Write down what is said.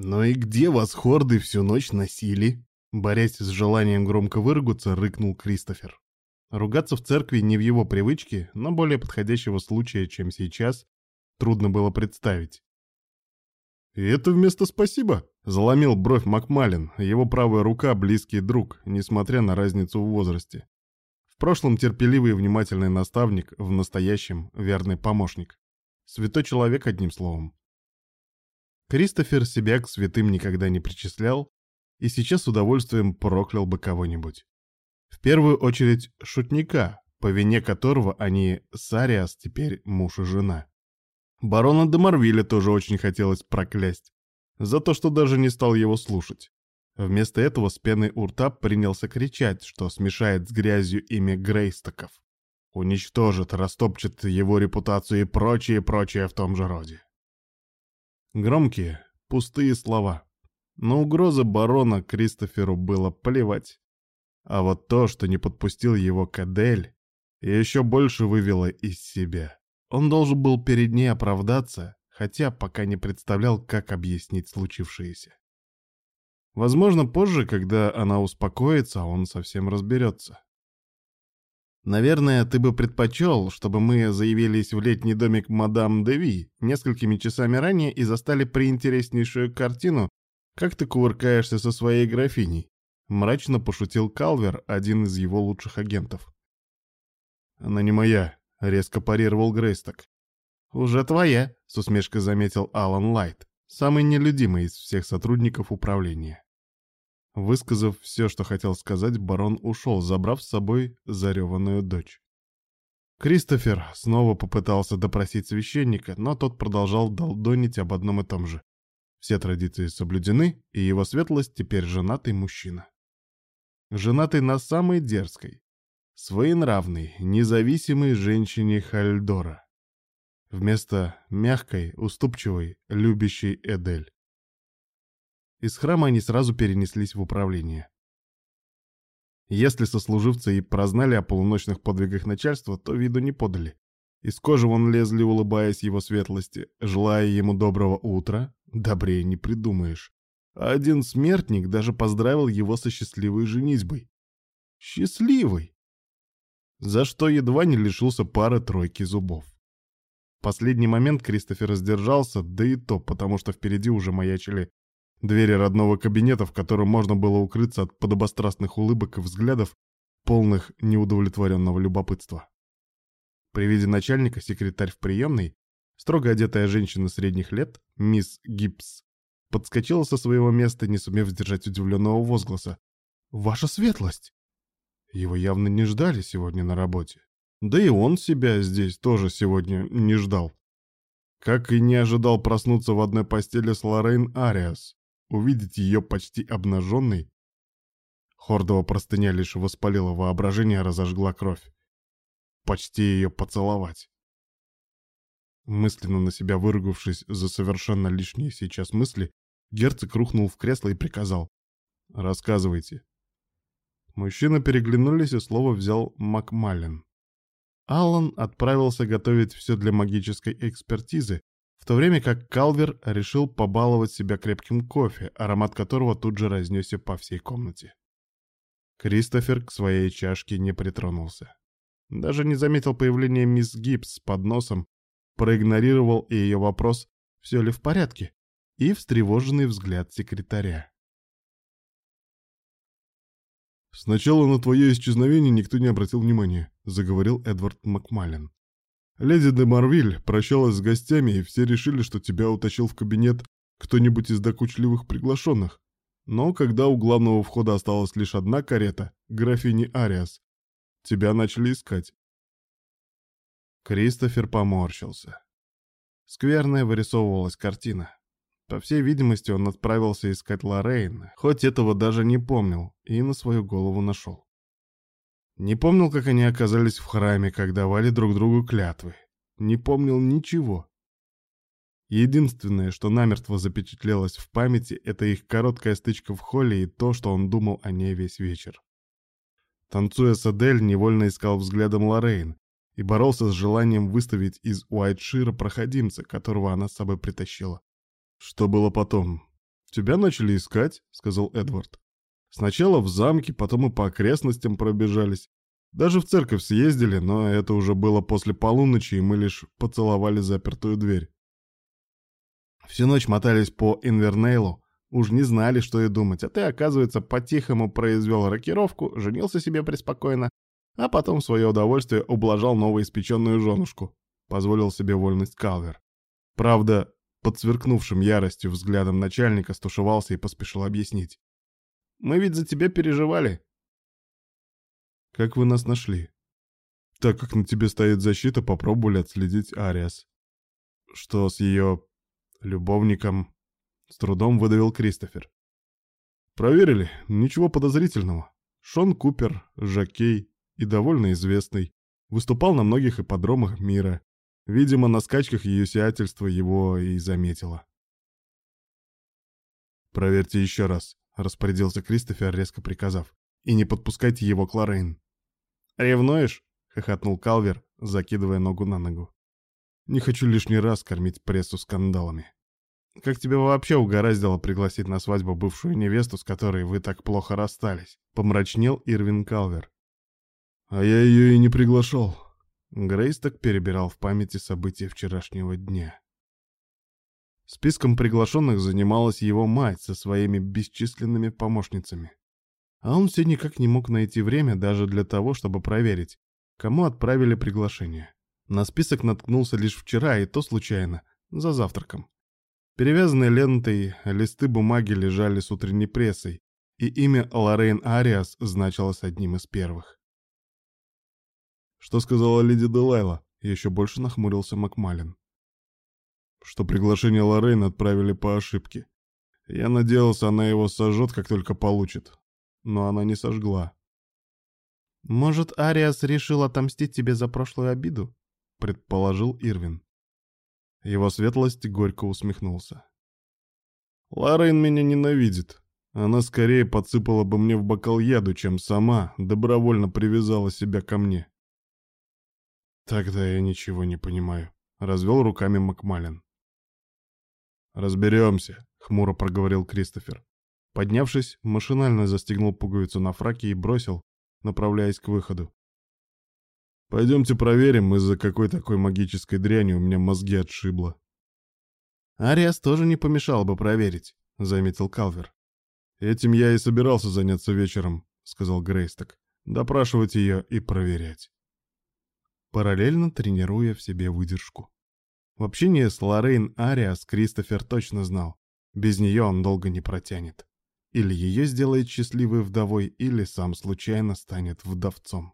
«Ну и где вас хорды всю ночь носили?» Борясь с желанием громко выругаться, рыкнул Кристофер. Ругаться в церкви не в его привычке, но более подходящего случая, чем сейчас, трудно было представить. «И это вместо спасибо?» — заломил бровь Макмалин, его правая рука — близкий друг, несмотря на разницу в возрасте. В прошлом терпеливый и внимательный наставник, в настоящем верный помощник. Святой человек, одним словом. Кристофер себя к святым никогда не причислял и сейчас с удовольствием проклял бы кого-нибудь. В первую очередь шутника, по вине которого они с Ариас теперь муж и жена. Барона де Марвиля тоже очень хотелось проклясть, за то, что даже не стал его слушать. Вместо этого с пеной у рта принялся кричать, что смешает с грязью имя Грейстоков. Уничтожит, растопчет его репутацию и прочее, прочее в том же роде. Громкие, пустые слова. Но угрозы барона Кристоферу было плевать. А вот то, что не подпустил его к Адель, еще больше вывело из себя. Он должен был перед ней оправдаться, хотя пока не представлял, как объяснить случившееся. Возможно, позже, когда она успокоится, он совсем разберется. Наверное, ты бы предпочел, чтобы мы заявились в летний домик мадам Деви несколькими часами ранее и застали приинтереснейшую картину, как ты кувыркаешься со своей графиней. Мрачно пошутил Калвер, один из его лучших агентов. «Она не моя», — резко парировал Грейсток. «Уже твоя», — с усмешкой заметил Алан Лайт, самый нелюдимый из всех сотрудников управления. Высказав все, что хотел сказать, барон ушел, забрав с собой зареванную дочь. Кристофер снова попытался допросить священника, но тот продолжал долдонить об одном и том же. Все традиции соблюдены, и его светлость теперь женатый мужчина женатый на самой дерзкой, своенравной, независимой женщине Хальдора. Вместо мягкой, уступчивой, любящей Эдель. Из храма они сразу перенеслись в управление. Если сослуживцы и прознали о полуночных подвигах начальства, то виду не подали. Из кожи вон лезли, улыбаясь его светлости, желая ему доброго утра, добрее не придумаешь а один смертник даже поздравил его со счастливой женитьбой. Счастливый! За что едва не лишился пары-тройки зубов. В последний момент Кристофер сдержался, да и то, потому что впереди уже маячили двери родного кабинета, в котором можно было укрыться от подобострастных улыбок и взглядов, полных неудовлетворенного любопытства. При виде начальника секретарь в приемной, строго одетая женщина средних лет, мисс Гибс, подскочила со своего места, не сумев сдержать удивленного возгласа. «Ваша светлость!» Его явно не ждали сегодня на работе. Да и он себя здесь тоже сегодня не ждал. Как и не ожидал проснуться в одной постели с Лоррейн Ариас, увидеть ее почти обнаженной. Хордова простыня лишь воспалила воображение, разожгла кровь. Почти ее поцеловать. Мысленно на себя выругавшись за совершенно лишние сейчас мысли, герцог рухнул в кресло и приказал. «Рассказывайте». Мужчины переглянулись, и слово взял Макмаллен. Аллан отправился готовить все для магической экспертизы, в то время как Калвер решил побаловать себя крепким кофе, аромат которого тут же разнесся по всей комнате. Кристофер к своей чашке не притронулся. Даже не заметил появления мисс Гибс с подносом, проигнорировал и ее вопрос «все ли в порядке?» и встревоженный взгляд секретаря. «Сначала на твое исчезновение никто не обратил внимания», — заговорил Эдвард Макмаллен. «Леди де Марвиль прощалась с гостями, и все решили, что тебя утащил в кабинет кто-нибудь из докучливых приглашенных. Но когда у главного входа осталась лишь одна карета, графини Ариас, тебя начали искать. Кристофер поморщился. Скверная вырисовывалась картина. По всей видимости, он отправился искать Лоррейн, хоть этого даже не помнил, и на свою голову нашел. Не помнил, как они оказались в храме, как давали друг другу клятвы. Не помнил ничего. Единственное, что намертво запечатлелось в памяти, это их короткая стычка в холле и то, что он думал о ней весь вечер. Танцуя с Адель, невольно искал взглядом Лоррейн, и боролся с желанием выставить из Уайтшира проходимца, которого она с собой притащила. Что было потом? «Тебя начали искать», — сказал Эдвард. «Сначала в замке, потом и по окрестностям пробежались. Даже в церковь съездили, но это уже было после полуночи, и мы лишь поцеловали запертую дверь. Всю ночь мотались по Инвернейлу, уж не знали, что и думать, а ты, оказывается, по-тихому произвел рокировку, женился себе преспокойно, а потом в свое удовольствие ублажал новоиспеченную женушку. Позволил себе вольность Калвер. Правда, под сверкнувшим яростью взглядом начальника стушевался и поспешил объяснить. «Мы ведь за тебя переживали. Как вы нас нашли? Так как на тебе стоит защита, попробовали отследить Ариас. Что с ее любовником? С трудом выдавил Кристофер. Проверили, ничего подозрительного. Шон Купер, Жакей и довольно известный. Выступал на многих ипподромах мира. Видимо, на скачках ее сиятельство его и заметило. «Проверьте еще раз», — распорядился Кристофер, резко приказав. «И не подпускайте его к Лоррейн. «Ревнуешь?» — хохотнул Калвер, закидывая ногу на ногу. «Не хочу лишний раз кормить прессу скандалами. Как тебя вообще угораздило пригласить на свадьбу бывшую невесту, с которой вы так плохо расстались?» — помрачнел Ирвин Калвер. «А я ее и не приглашал». Грейс так перебирал в памяти события вчерашнего дня. Списком приглашенных занималась его мать со своими бесчисленными помощницами. А он все никак не мог найти время даже для того, чтобы проверить, кому отправили приглашение. На список наткнулся лишь вчера, и то случайно, за завтраком. Перевязанные лентой листы бумаги лежали с утренней прессой, и имя Лоррейн Ариас значилось одним из первых. «Что сказала леди Делайла?» — еще больше нахмурился Макмалин. «Что приглашение Лоррейн отправили по ошибке. Я надеялся, она его сожжет, как только получит но она не сожгла. «Может, Ариас решил отомстить тебе за прошлую обиду?» — предположил Ирвин. Его светлость горько усмехнулся. «Лоррейн меня ненавидит. Она скорее подсыпала бы мне в бокал яду, чем сама добровольно привязала себя ко мне». «Тогда я ничего не понимаю», — развел руками Макмалин. «Разберемся», — хмуро проговорил Кристофер. Поднявшись, машинально застегнул пуговицу на фраке и бросил, направляясь к выходу. «Пойдемте проверим, из-за какой такой магической дряни у меня мозги отшибло». «Ариас тоже не помешал бы проверить», — заметил Калвер. «Этим я и собирался заняться вечером», — сказал Грейсток. «Допрашивать ее и проверять». Параллельно тренируя в себе выдержку. В общении с Лоррейн Ариас Кристофер точно знал. Без нее он долго не протянет. Или ее сделает счастливой вдовой, или сам случайно станет вдовцом.